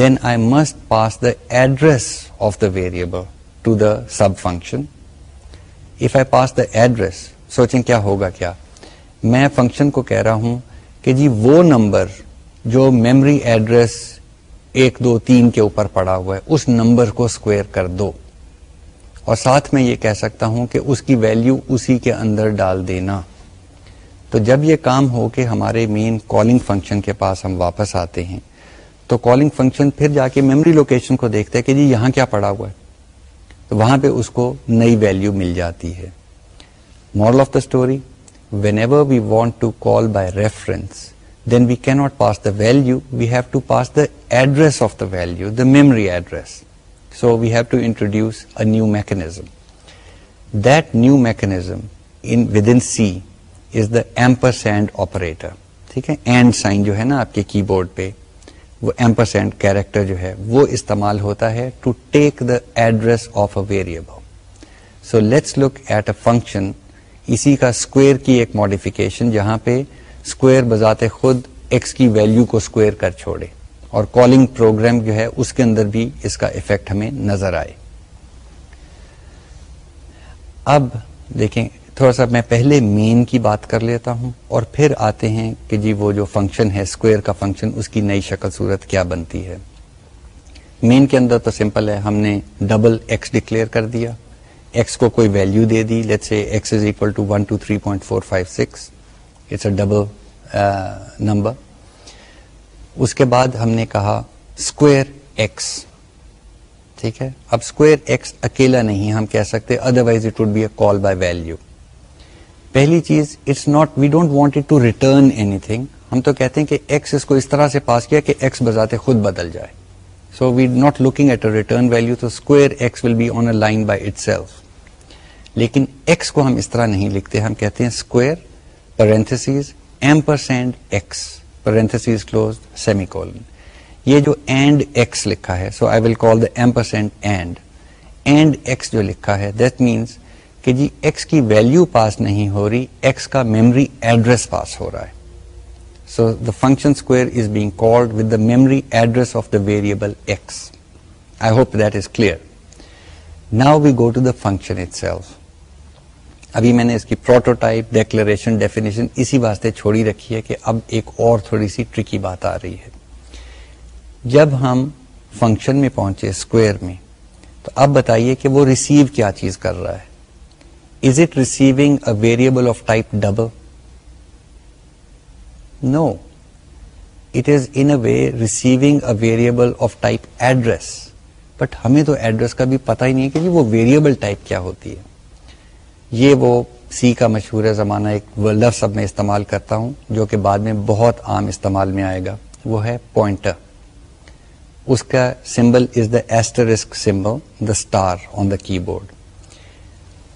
then I must pass the address of the variable to the sub function I pass the address سوچیں کیا ہوگا کیا میں function کو کہہ رہا ہوں کہ جی وہ نمبر جو میمری ایڈریس ایک دو تین کے اوپر پڑا ہوا ہے اس نمبر کو اسکوئر کر دو اور ساتھ میں یہ کہہ سکتا ہوں کہ اس کی ویلیو اسی کے اندر ڈال دینا تو جب یہ کام ہو کے ہمارے مین کالنگ فنکشن کے پاس ہم واپس آتے ہیں تو کالنگ فنکشن پھر جا کے میموری لوکیشن کو دیکھتے ہیں کہ جی یہاں کیا پڑا ہوا ہے تو وہاں پہ اس کو نئی ویلو مل جاتی ہے moral of the story whenever we want to call by reference then we can not pass the value we have to pass the address of the value the memory address so we have to introduce a new mechanism that new mechanism in with in C is the ampersand operator ٹھیک ہے and sign جو ہے نا آپ کے کی board پہ وہ اینڈ کیریکٹر جو ہے وہ استعمال ہوتا ہے to take the address of a variable so let's look at a function اسی کا کی ایک ماڈیفکیشن جہاں پہ اسکویئر بذات خود ایکس کی ویلو کو اسکویئر کر چھوڑے اور کالنگ پروگرام جو ہے اس کے اندر بھی اس کا افیکٹ ہمیں نظر آئے اب دیکھیں تھوڑا سا میں پہلے مین کی بات کر لیتا ہوں اور پھر آتے ہیں کہ جی وہ جو فنکشن ہے اسکوئر کا فنکشن اس کی نئی شکل صورت کیا بنتی ہے مین کے اندر تو سمپل ہے ہم نے ڈبل ایکس ڈکلیئر کر دیا ایکس کو کوئی ویلو دے دی let say x is equal to two one three point four five six it's a double number اس کے بعد ہم نے کہا اسکوئر ایکس ٹھیک ہے اب اسکوئر ایکس اکیلا نہیں ہم کہہ سکتے otherwise it a call by value پہلی چیز it's not we don't want to return anything ہم تو کہتے ہیں کہ ایکس اس کو اس طرح سے پاس کیا کہ ایکس بذات خود بدل جائے so we not looking at a return value تو square x will be on a line by itself لیکن ایکس کو ہم اس طرح نہیں لکھتے ہم کہتے ہیں square parenthesis ampersand x parenthesis close semicolon یہ جو اینڈ ایکس لکھا ہے so I will call the ampersand and and x جو لکھا ہے دیٹ مینس کہ جی ایکس کی ویلیو پاس نہیں ہو رہی ایکس کا میمری ایڈریس پاس ہو رہا ہے so the function square is being called with the memory address of the variable x I hope that is clear now we go to the function itself ابھی میں نے اس کی prototype declaration definition اسی واسطے چھوڑی رکھی ہے کہ اب ایک اور تھوڑی سی ٹرکی بات آ رہی ہے جب ہم فنکشن میں پہنچے اسکوئر میں تو اب بتائیے کہ وہ ریسیو کیا چیز کر رہا ہے variable of type double no it is in way receiving a variable of type address but ہمیں تو ایڈریس کا بھی پتا ہی نہیں ہے کہ جی وہ ویریبل ٹائپ کیا ہوتی ہے یہ وہ سی کا مشہور زمانہ ایک ولڈر سب میں استعمال کرتا ہوں جو کہ بعد میں بہت عام استعمال میں آئے گا وہ ہے پوائنٹر اس کا symbol is the asterisk symbol the star on the keyboard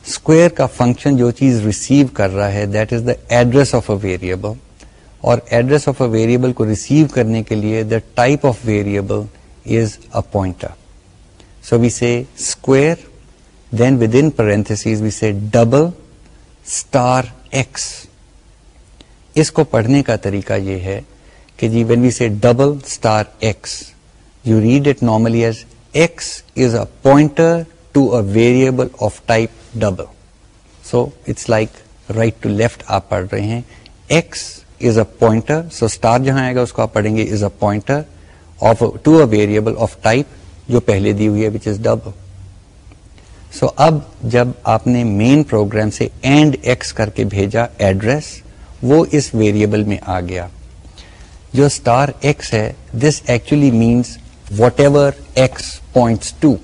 square کا فنکشن جو چیز ریسیو کر رہا ہے that is the address of a variable اور ایڈریس آف اے ویریبل کو ریسیو کرنے کے لیے the type of variable is a pointer so we say square then with in we say double star x اس کو پڑھنے کا طریقہ یہ ہے کہ جی when we say double star x you read it normally as x is a pointer to a variable of type double so it's like right to left آپ پڑھ رہے ہیں x is a pointer so star جہاں آئے گا اس کو آپ پڑھیں گے is a pointer of to a variable of type جو پہلے دی ہوئی ہے وچ از ڈبل سو اب جب آپ نے مین پروگرام سے اینڈ ایکس کر کے بھیجا ایڈریس وہ اس ویریبل میں آ گیا جو اسٹار ایکس ہے this actually means whatever x points to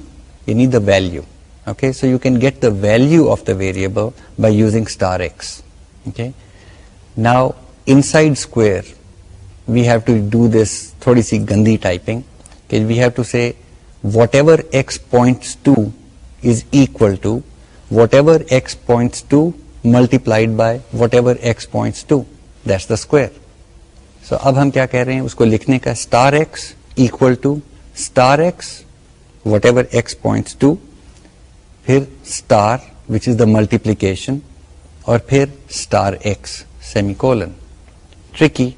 یعنی the value so you can get the value of the variable by using star now and square we have to do this تھوڑی سی گندی whatever is equal to whatever to multiplied by whatever to the so اب ہم کیا کہہ رہے ہیں اس کو لکھنے کا star is equal to star x whatever point to پھر star which is the multiplication اور پھر star x semicolon tricky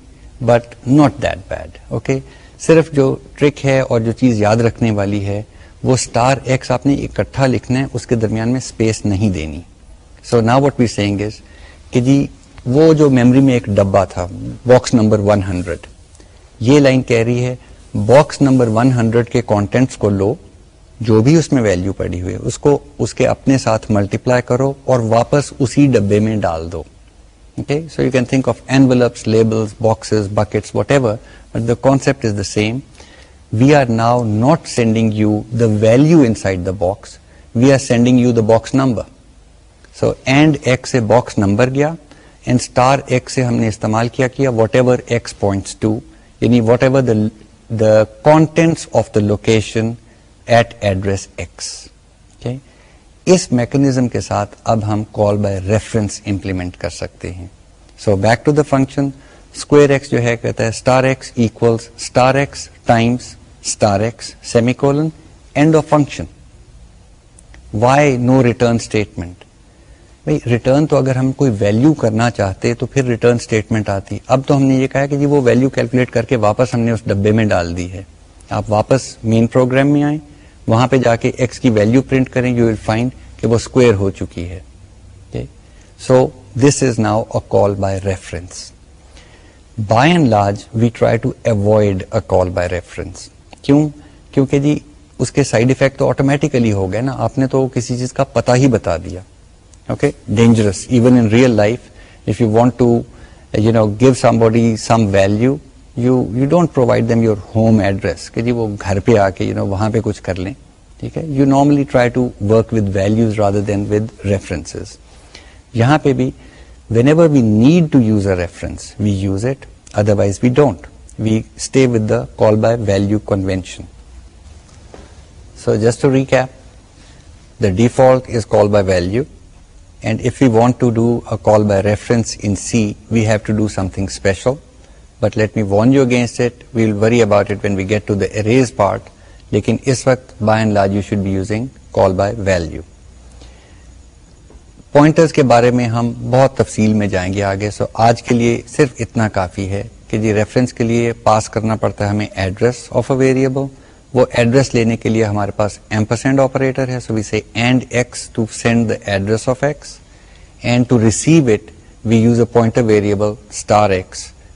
but not that bad okay صرف جو ٹرک ہے اور جو چیز یاد رکھنے والی ہے وہ اسٹار ایکس آپ نے اکٹھا لکھنا ہے اس کے درمیان میں اسپیس نہیں دینی سو نا واٹ وی سینگ از کہ جی وہ جو میمری میں ایک ڈبا تھا باکس نمبر 100 یہ لائن کہہ رہی ہے باکس نمبر 100 کے کانٹینٹس کو لو جو بھی اس میں ویلیو پڑی ہوئی اس کو اس کے اپنے ساتھ ملٹیپلائی کرو اور واپس اسی ڈبے میں ڈال دو okay so you can think of envelopes label boxes buckets whatever but the concept is the same we are now not sending you the value inside the box we are sending you the box number so and x سے box number گیا and star ایک سے ہم نے استعمال کیا کیا whatever x points to یعنی whatever the contents of the location at address x us mechanism کے ساتھ اب ہم کال بائی ریفرنس امپلیمنٹ کر سکتے ہیں so back to the function square x x x x جو ہے ہے کہتا star star star times semicolon end of function why no return statement بھائی ریٹرن تو اگر ہم کوئی ویلو کرنا چاہتے تو پھر ریٹرن اسٹیٹمنٹ آتی اب تو ہم نے یہ کہا کہ جی وہ ویلو کیلکولیٹ کر کے واپس ہم نے اس ڈبے میں ڈال دی ہے آپ واپس مین پروگرام میں آئیں وہاں پہ جا کے ایکس کی ویلو پرنٹ کریں یو ول فائنڈ کہ وہ اسکوئر ہو چکی ہے so this is now a call by reference by and large we try to avoid a call by reference کیوں کیونکہ جی اس کے سائڈ افیکٹ تو آٹومیٹیکلی ہو گئے نا آپ نے تو کسی چیز کا پتا ہی بتا دیا okay dangerous even in real life if you want to you know give somebody some value you you don't provide them your home address کہ جی وہ گھر پہ آ کے یو نو وہاں پہ کچھ کر لیں ٹھیک ہے you normally try to work with values rather than with reference یہاں پہ بھی whenever we need to use a reference we use it otherwise we don't we stay with the call by value convention so just to recap the default is call by value and if you want to do a call by reference in C we have to do something special but let me warn you against it we will we arrays part لیکن اس وقت by and large you should be using call by value pointers کے بارے میں ہم بہت تفصیل میں جائیں گے آگے سو آج کے لیے صرف اتنا کافی ہے کہ جی ریفرنس کے لیے پاس کرنا پڑتا ہے ہمیں ایڈریس آف اے ویریبل وہ ایڈریس لینے کے لیے ہمارے پاس ایمپرسینڈ آپریٹر ہے so we see and x to send the address of x and to receive it we use a variable star x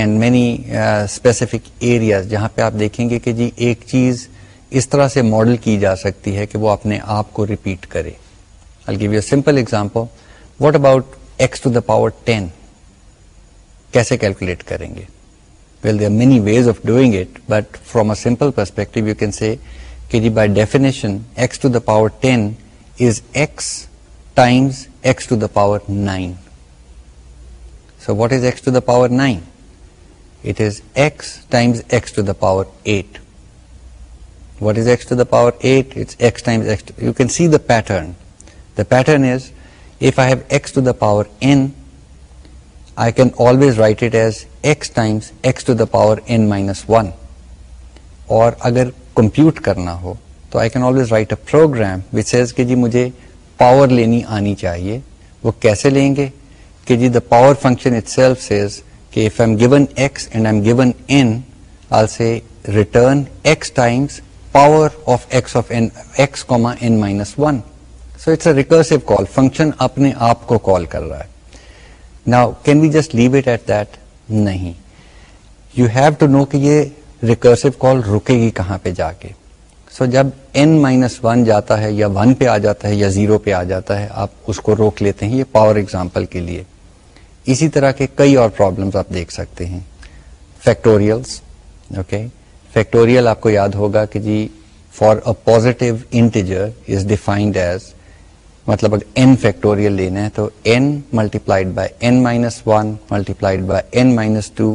and many specific areas جہاں پہ آپ دیکھیں گے کہ جی ایک چیز اس طرح سے ماڈل کی جا سکتی ہے کہ وہ اپنے آپ کو ریپیٹ کرے I give you simple example what about x to the power ten کیسے کیلکولیٹ کریں گے well many ways of doing it but from a simple perspective you can see کہ جی by definition x to the power ten is x times nine so what is x to the power nine اگر compute کرنا ہو تو I can always write a program power لینی آنی چاہیے وہ کیسے لیں گے کہ جی the power function itself is کہ اپنے آپ کو کال کر رہا ہے نا can we just leave it at that نہیں یو ہیو ٹو نو کہ یہ ریکرسو کال رکے گی کہاں پہ جا کے سو جب این مائنس ون جاتا ہے یا ون پہ آ جاتا ہے یا زیرو پہ آ جاتا ہے آپ اس کو روک لیتے ہیں یہ پاور ایگزامپل کے لیے اسی طرح کے کئی اور پرابلمس آپ دیکھ سکتے ہیں فیکٹوریلس اوکے فیکٹوریل آپ کو یاد ہوگا کہ جی for a positive integer is defined as مطلب اگر این فیکٹوریل لینا ہے تو n multiplied by n minus one multiplied by n minus two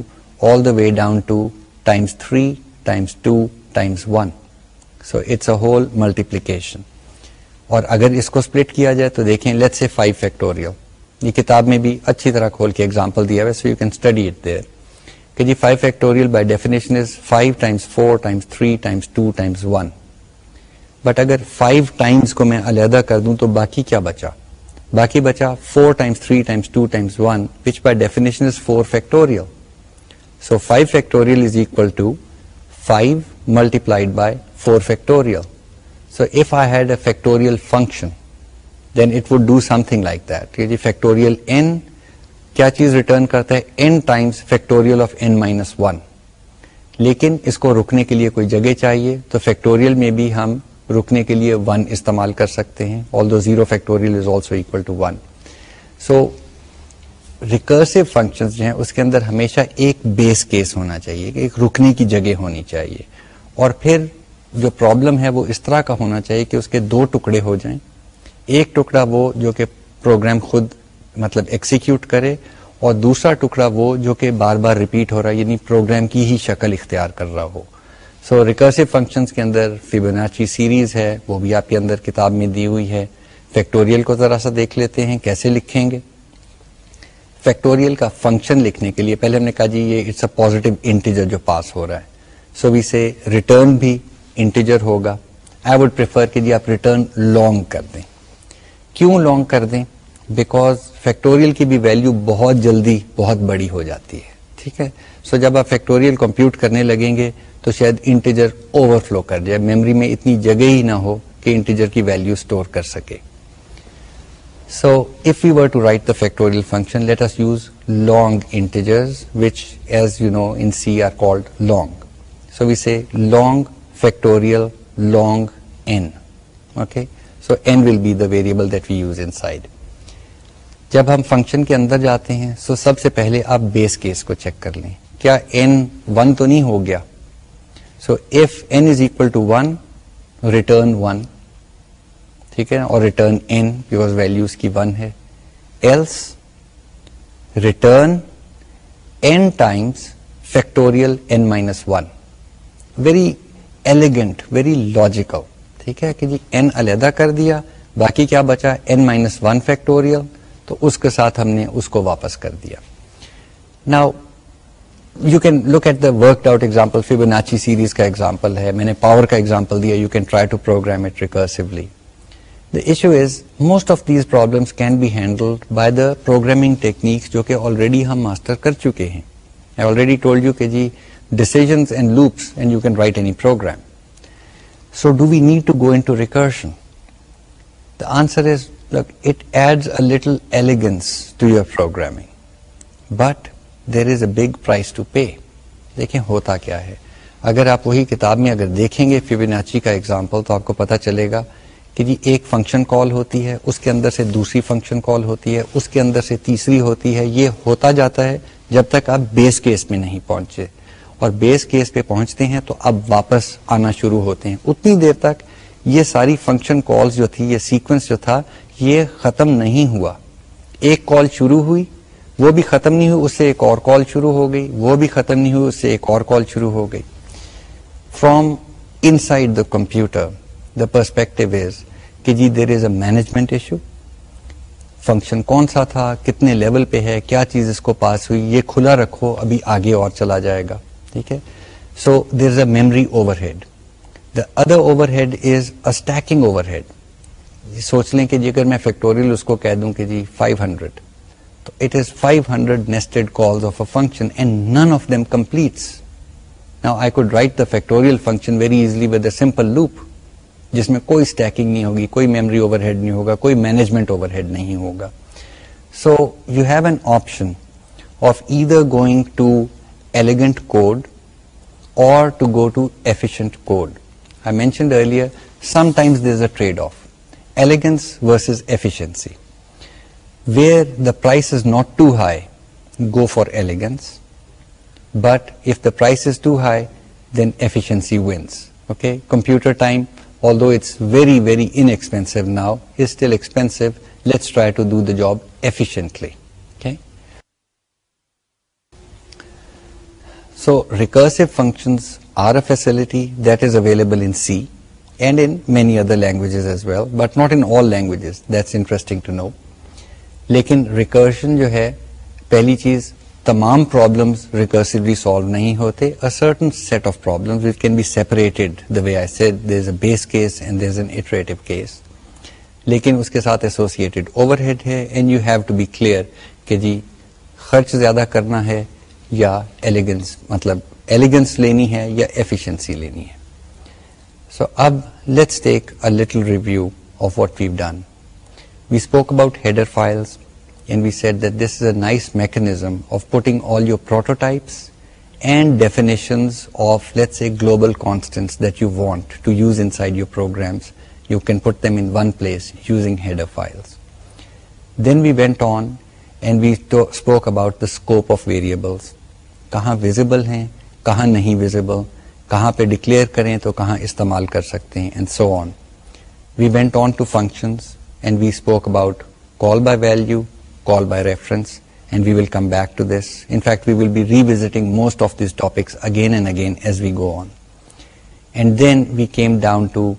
all the way down to times three times two times one so it's a whole multiplication اور اگر اس کو split کیا جائے تو دیکھیں لیٹ سے فائیو فیکٹوریل یہ کتاب میں بھی اچھی طرح کھول کے اگزامپل دیا ہوا so you can study it there کہ جی five factorial by definition is five times four times three times two times one but اگر فائیو ٹائمس کو میں علیحدہ کر دوں تو باقی کیا بچا باقی بچا four times three times two times one which by definition is four factorial so five factorial is equal to five multiplied by four factorial so if I had a factorial function then it would do something like that factorial n کیا چیز return کرتا ہے n n times factorial of minus one لیکن اس کو رکنے کے لیے کوئی جگہ چاہیے تو فیکٹوریل میں بھی ہم رکنے کے لیے ون استعمال کر سکتے ہیں although zero factorial is also equal to one so recursive function جو ہیں اس کے اندر ہمیشہ ایک بیس کیس ہونا چاہیے کہ ایک رکنے کی جگہ ہونی چاہیے اور پھر جو پرابلم ہے وہ اس طرح کا ہونا چاہیے کہ اس کے دو ٹکڑے ہو جائیں ایک ٹکڑا وہ جو کہ پروگرام خود مطلب ایکسیکیوٹ کرے اور دوسرا ٹکڑا وہ جو کہ بار بار ریپیٹ ہو رہا ہے یعنی پروگرام کی ہی شکل اختیار کر رہا ہو سو ریکرسو فنکشن کے اندر سیریز ہے وہ بھی آپ کے اندر کتاب میں دی ہوئی ہے فیکٹوریل کو ذرا سا دیکھ لیتے ہیں کیسے لکھیں گے فیکٹوریل کا فنکشن لکھنے کے لیے پہلے ہم نے کہا جی یہ اٹس اے پوزیٹو انٹیجر جو پاس ہو رہا ہے سو سے ریٹرن بھی انٹیجر ہوگا آئی پریفر کہ جی آپ ریٹرن لانگ کر دیں کیوں لانگ کر دیں بیکاز فیکٹوریل کی بھی ویلو بہت جلدی بہت بڑی ہو جاتی ہے ٹھیک ہے سو جب آپ فیکٹوریل کمپیوٹ کرنے لگیں گے تو شاید انٹیجر اوور فلو کر جائے میموری میں اتنی جگہ ہی نہ ہو کہ انٹیجر کی ویلو اسٹور کر سکے so if you were to write the factorial function let's use long integers which as you know in C are called long so we see long factorial long n okay so n will be the variable that we use inside جب ہم function کے اندر جاتے ہیں سو so سب سے پہلے آپ base case کو چیک کر لیں کیا این ون تو نہیں ہو گیا so f n is equal to one return one ٹھیک ہے اور ریٹرن این بیکاز ویلوز کی ون ہے else return n times factorial n minus one very elegant very logical ٹھیک ہے کہ جی این علیحدہ کر دیا باقی کیا بچا این مائنس ون فیکٹوریل تو اس کے ساتھ ہم نے اس کو واپس کر دیا now you can look at the work out example series کا ایگزامپل ہے میں نے پاور کا ایگزامپل دیا you can try to program it the issue is most of these problems can be handle by the programming techniques جو کہ already ہم master کر چکے ہیں آلریڈی ٹولڈ یو کہ جی decisions and loops and you can write any program so do we need to go your programming but there is a big price to pay دیکھیں ہوتا کیا ہے اگر آپ وہی کتاب میں اگر دیکھیں گے فیبیناچی کا ایگزامپل تو آپ کو پتا چلے گا کہ جی ایک فنکشن کال ہوتی ہے اس کے اندر سے دوسری فنکشن کال ہوتی ہے اس کے اندر سے تیسری ہوتی ہے یہ ہوتا جاتا ہے جب تک آپ بیس کیس میں نہیں پہنچے اور بیس کیس پہ پہنچتے ہیں تو اب واپس آنا شروع ہوتے ہیں اتنی دیر تک یہ ساری فنکشن کالز جو تھی یہ سیکوینس جو تھا یہ ختم نہیں ہوا ایک کال شروع ہوئی وہ بھی ختم نہیں ہوئی اس سے ایک اور کال شروع ہو گئی وہ بھی ختم نہیں ہوئی اس سے ایک اور کال شروع ہو گئی from inside the computer the perspective is کہ جی there is a management issue function کون سا تھا کتنے لیول پہ ہے کیا چیز اس کو پاس ہوئی یہ کھلا رکھو ابھی آگے اور چلا جائے گا ٹھیک ہے so there is a memory overhead the other overhead is stacking overhead سوچ لیں کہ جی اگر میں فیکٹوریل اس کو کہہ دوں کہ جی 500 تو it is 500 hundred call of a function and none of completes now I could write the factorial function very easily with a simple loop جس میں کوئی اسٹیکنگ نہیں ہوگی کوئی میمری اوور ہیڈ نہیں ہوگا کوئی مینجمنٹ اوور ہیڈ نہیں ہوگا so you have an option of either going to elegant code or to go to efficient code. I mentioned earlier, sometimes there's a trade-off, elegance versus efficiency. Where the price is not too high, go for elegance, but if the price is too high, then efficiency wins. Okay, computer time, although it's very, very inexpensive now, is still expensive. Let's try to do the job efficiently. So recursive facility that is available but not languages that's to know لیکن جو ہے پہلی چیز تمام solve نہیں ہوتے اس کے ساتھ ہیڈ ہے جی خرچ زیادہ کرنا ہے یا ایلیگنس مطلب ایلیگنس لینی ہے یا ایفیشنسی لینی ہے سو اب let's take a a little review of what we've done we we spoke about header files and set that this is nice mechanism of putting all your prototypes to use inside your programs you can put files then we went and we about of variables کہاں visible ہیں کہاں نہیں visible کہاں پہ declare کریں تو کہاں استعمال کر سکتے ہیں and and so on on we we went to functions spoke about call by value call by reference and we will come back to this in fact we will be revisiting most of these topics again and again as we go on and then we came down to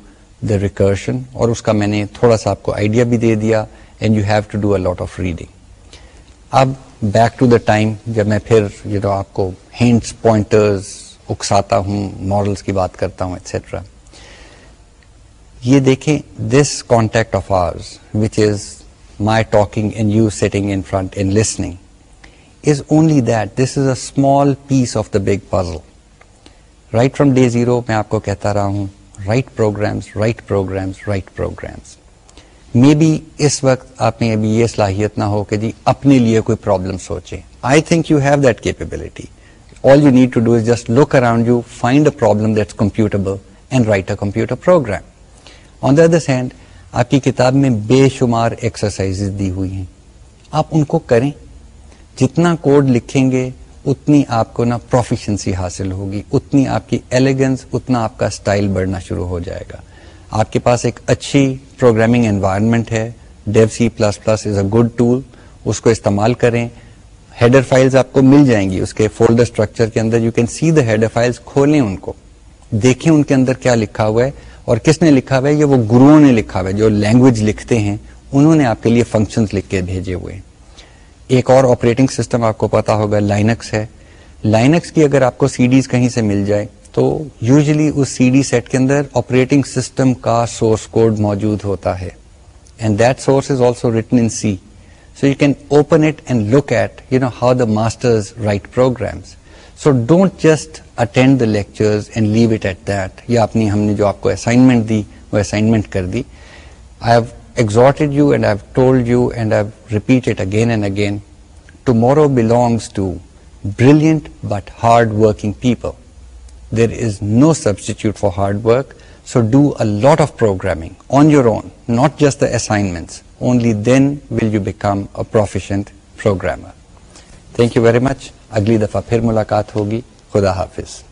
the recursion اور اس کا میں نے تھوڑا سا آپ کو idea بھی دے دیا and you have to do a lot of reading اب بیک ٹو دا ٹائم جب میں پھر نو آپ کو ہینٹس پوائنٹرز اکساتا ہوں مورلس کی بات کرتا ہوں ایٹسٹرا یہ دیکھیں this context of ours which is my talking and you sitting in front in listening is only that this is a small piece of the big puzzle right from day zero میں آپ کو کہتا رہا ہوں write programs write programs write programs maybe اس وقت آپ میں ابھی یہ صلاحیت نہ ہو کہ جی اپنے لیے کوئی پرابلم سوچے I think you have that capability all you need to do is just look around you find a problem computable and write a computer program on the others hand آپ کی کتاب میں بے شمار ایکسرسائز دی ہوئی ہیں آپ ان کو کریں جتنا کوڈ لکھیں گے اتنی آپ کو نا پروفیشنسی حاصل ہوگی اتنی آپ کی ایلیگنس اتنا آپ کا اسٹائل بڑھنا شروع ہو جائے گا آپ کے پاس ایک اچھی پروگرامنگ انوائرمنٹ ہے Dev C plus plus is a good tool اس کو استعمال کریں ہیڈر فائلز آپ کو مل جائیں گی اس کے فولڈر اسٹرکچر کے اندر you can see the header file کھولیں ان کو دیکھیں ان کے اندر کیا لکھا ہوا ہے اور کس نے لکھا ہوا ہے یہ وہ گرو نے لکھا ہوا ہے جو لینگویج لکھتے ہیں انہوں نے آپ کے لیے فنکشن لکھ کے بھیجے ہوئے ایک اور آپریٹنگ سسٹم آپ کو پتا ہوگا لائنکس ہے لائنکس کی اگر آپ کو سی ڈیز کہیں سے مل جائے تو یوزلی اس سی ڈی سیٹ کے اندر آپریٹنگ سسٹم کا سورس کوڈ موجود ہوتا ہے and that source is also written in C so you can open it and look at you know how the masters write programs so don't just attend the lectures and leave it at that یا اپنی ہم نے جو آپ کو assignment دی وہ assignment کر دی I I have you you and and told they've repeat it again and again tomorrow belongs to brilliant but hard working people there is no substitute for hard work so do a lot of programming on your own not just assignments only then will you become proficient programmer thank you very much اگلی دفعہ پھر ملاقات ہوگی خدا حافظ